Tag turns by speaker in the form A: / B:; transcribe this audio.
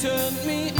A: turned me